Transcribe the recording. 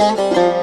Müzik